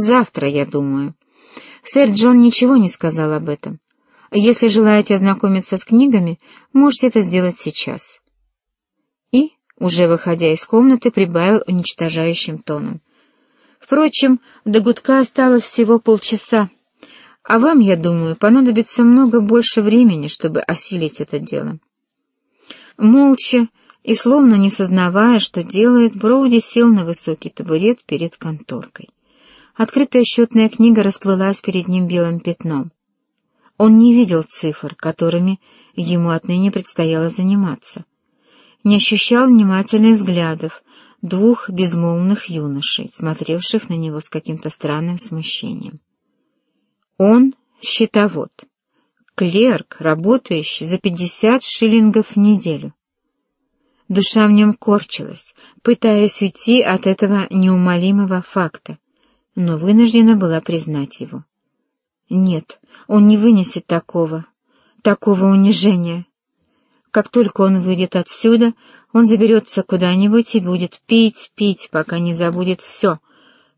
Завтра, я думаю. Сэр Джон ничего не сказал об этом. Если желаете ознакомиться с книгами, можете это сделать сейчас. И, уже выходя из комнаты, прибавил уничтожающим тоном. Впрочем, до гудка осталось всего полчаса, а вам, я думаю, понадобится много больше времени, чтобы осилить это дело. Молча и словно не сознавая, что делает, Броуди сел на высокий табурет перед конторкой. Открытая счетная книга расплылась перед ним белым пятном. Он не видел цифр, которыми ему отныне предстояло заниматься. Не ощущал внимательных взглядов двух безмолвных юношей, смотревших на него с каким-то странным смущением. Он — счетовод, клерк, работающий за пятьдесят шиллингов в неделю. Душа в нем корчилась, пытаясь уйти от этого неумолимого факта, но вынуждена была признать его. Нет, он не вынесет такого, такого унижения. Как только он выйдет отсюда, он заберется куда-нибудь и будет пить, пить, пока не забудет все,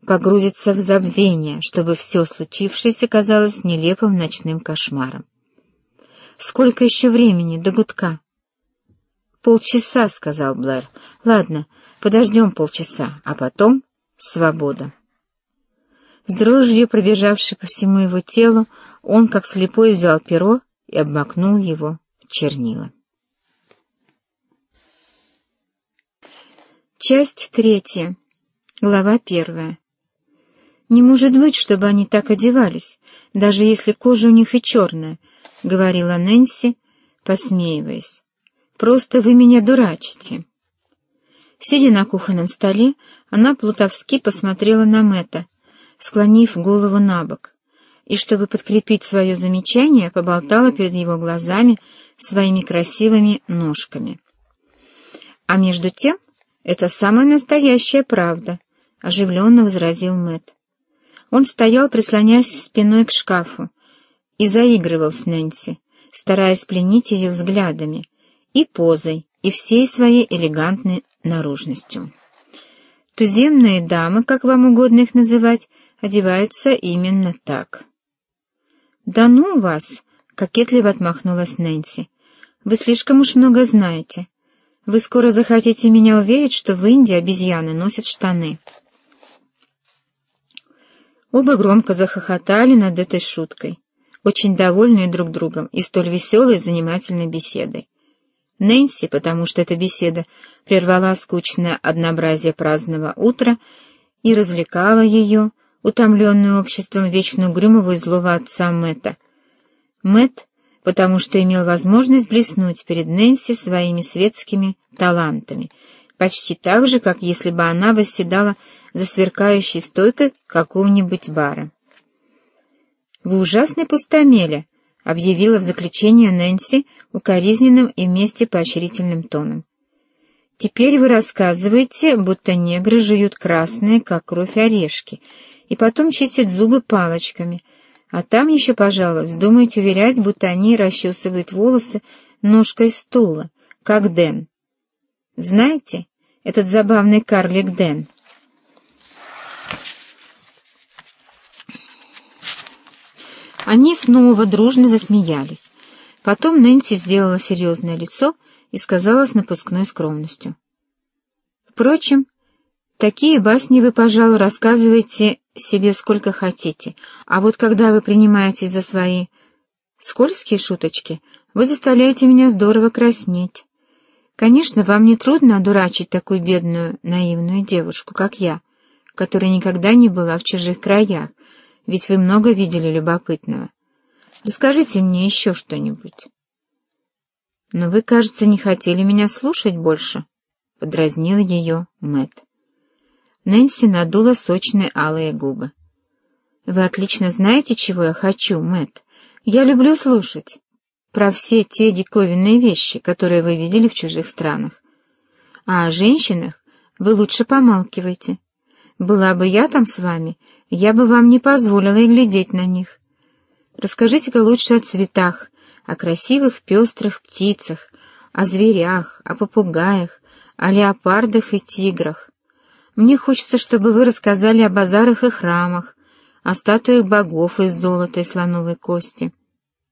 погрузится в забвение, чтобы все случившееся казалось нелепым ночным кошмаром. Сколько еще времени до гудка? «Полчаса», — сказал Блэр. «Ладно, подождем полчаса, а потом свобода». С дрожью, пробежавшей по всему его телу, он, как слепой, взял перо и обмакнул его в чернила. Часть третья. Глава первая. «Не может быть, чтобы они так одевались, даже если кожа у них и черная», — говорила Нэнси, посмеиваясь. «Просто вы меня дурачите». Сидя на кухонном столе, она плутовски посмотрела на Мэтта, склонив голову на бок, и, чтобы подкрепить свое замечание, поболтала перед его глазами своими красивыми ножками. «А между тем, это самая настоящая правда», — оживленно возразил Мэт. Он стоял, прислоняясь спиной к шкафу, и заигрывал с Нэнси, стараясь пленить ее взглядами, и позой, и всей своей элегантной наружностью. Туземные дамы, как вам угодно их называть, одеваются именно так. «Да ну вас!» — кокетливо отмахнулась Нэнси. «Вы слишком уж много знаете. Вы скоро захотите меня уверить, что в Индии обезьяны носят штаны». Оба громко захохотали над этой шуткой, очень довольные друг другом и столь веселой и занимательной беседой. Нэнси, потому что эта беседа прервала скучное однообразие праздного утра и развлекала ее, утомленную обществом вечно угрюмого и злого отца Мэтта. Мэтт, потому что имел возможность блеснуть перед Нэнси своими светскими талантами, почти так же, как если бы она восседала за сверкающей стойкой какого-нибудь бара. «Вы ужасный пустомеля», — объявила в заключение Нэнси укоризненным и вместе поощрительным тоном. «Теперь вы рассказываете, будто негры жуют красные, как кровь орешки, и потом чистят зубы палочками, а там еще, пожалуй, вздумаете уверять, будто они расчесывают волосы ножкой стула, как Дэн. Знаете, этот забавный карлик Дэн? Они снова дружно засмеялись. Потом Нэнси сделала серьезное лицо и сказала с напускной скромностью. «Впрочем, такие басни вы, пожалуй, рассказываете себе сколько хотите, а вот когда вы принимаетесь за свои скользкие шуточки, вы заставляете меня здорово краснеть. Конечно, вам не трудно одурачить такую бедную, наивную девушку, как я, которая никогда не была в чужих краях, ведь вы много видели любопытного. Расскажите мне еще что-нибудь. Но вы, кажется, не хотели меня слушать больше, — подразнил ее Мэтт. Нэнси надула сочные алые губы. «Вы отлично знаете, чего я хочу, Мэтт. Я люблю слушать про все те диковинные вещи, которые вы видели в чужих странах. А о женщинах вы лучше помалкивайте. Была бы я там с вами, я бы вам не позволила и глядеть на них. Расскажите-ка лучше о цветах, о красивых пестрых птицах, о зверях, о попугаях, о леопардах и тиграх. Мне хочется, чтобы вы рассказали о базарах и храмах, о статуях богов из золота и слоновой кости,